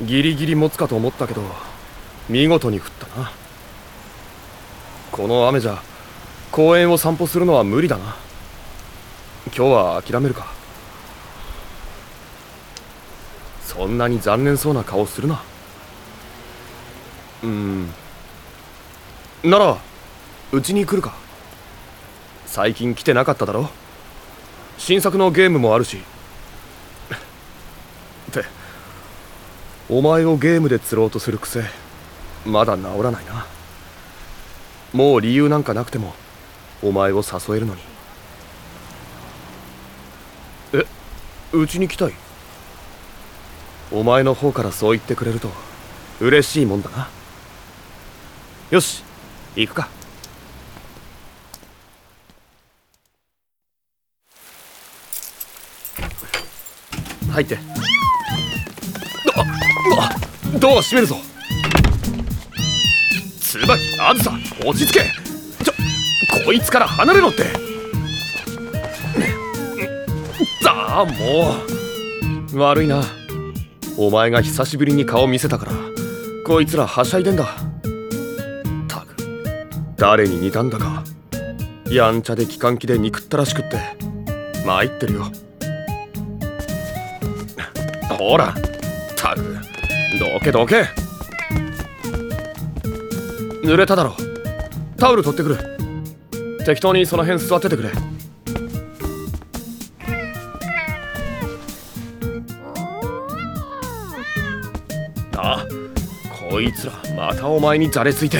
ギリギリ持つかと思ったけど見事に降ったな。この雨じゃ公園を散歩するのは無理だな。今日は諦めるか。そんなに残念そうな顔するな。うん。ならうちに来るか。最近来てなかっただろ。新作のゲームもあるし。ってお前をゲームで釣ろうとする癖まだ治らないな。もう理由なんかなくてもお前を誘えるのに。えうちに来たい？お前の方からそう言ってくれると嬉しいもんだな。よし行くか。入って。ドア閉めるぞ。椿あずさ落ち着け。ちょこいつから離れろって。ああもう。悪いな。お前が久しぶりに顔見せたからこいつらはしゃいでんだ。たく誰に似たんだか。やんちゃで機関機で憎ったらしくって参ってるよ。ほらたくどけどけ。濡れただろタオル取ってくる。適当にその辺座っててくれ。あこいつらまたお前にじゃれついて。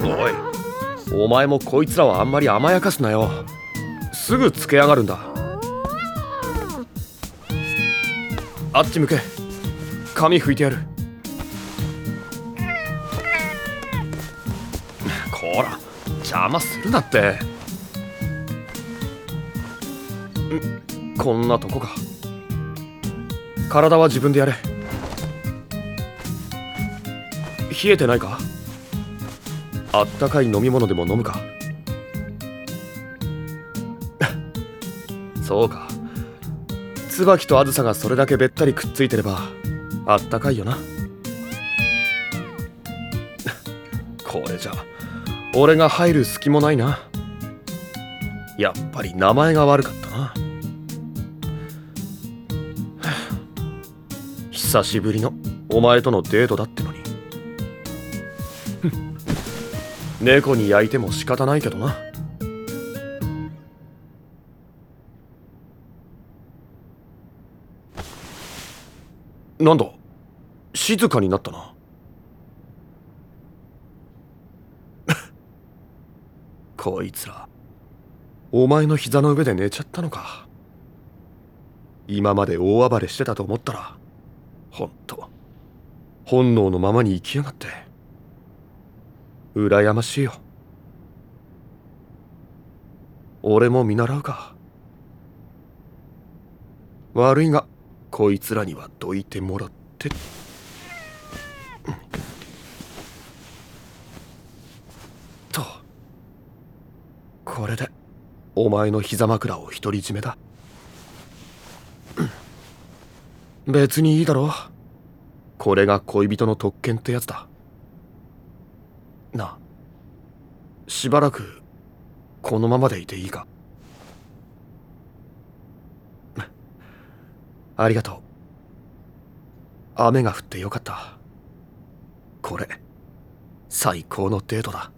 おいお前もこいつらはあんまり甘やかすなよ。すぐつけ上がるんだ。あっち向け。髪拭いてやる。こら邪魔するなって。こんなとこか。体は自分でやれ。冷えてないか？あったかい飲み物でも飲むか？そうか。椿とあずさがそれだけべったりくっついてればあったかいよな。これじゃ俺が入る隙もないな。やっぱり名前が悪かったな。久しぶりのお前とのデートだってのに。猫に焼いても仕方ないけどな。なんだ？静かになったな。こいつらお前の膝の上で寝ちゃったのか。今まで大暴れしてたと思ったらほんと本能のままに生きやがって。羨ましいよ。俺も見習うか。悪いがこいつらにはどいてもらって。と。これでお前の膝枕を独り占めだ。別にいいだろ。これが恋人の特権ってやつだ。な。あしばらくこのままでいていいか。ありがとう。雨が降ってよかった。これ最高のデートだ。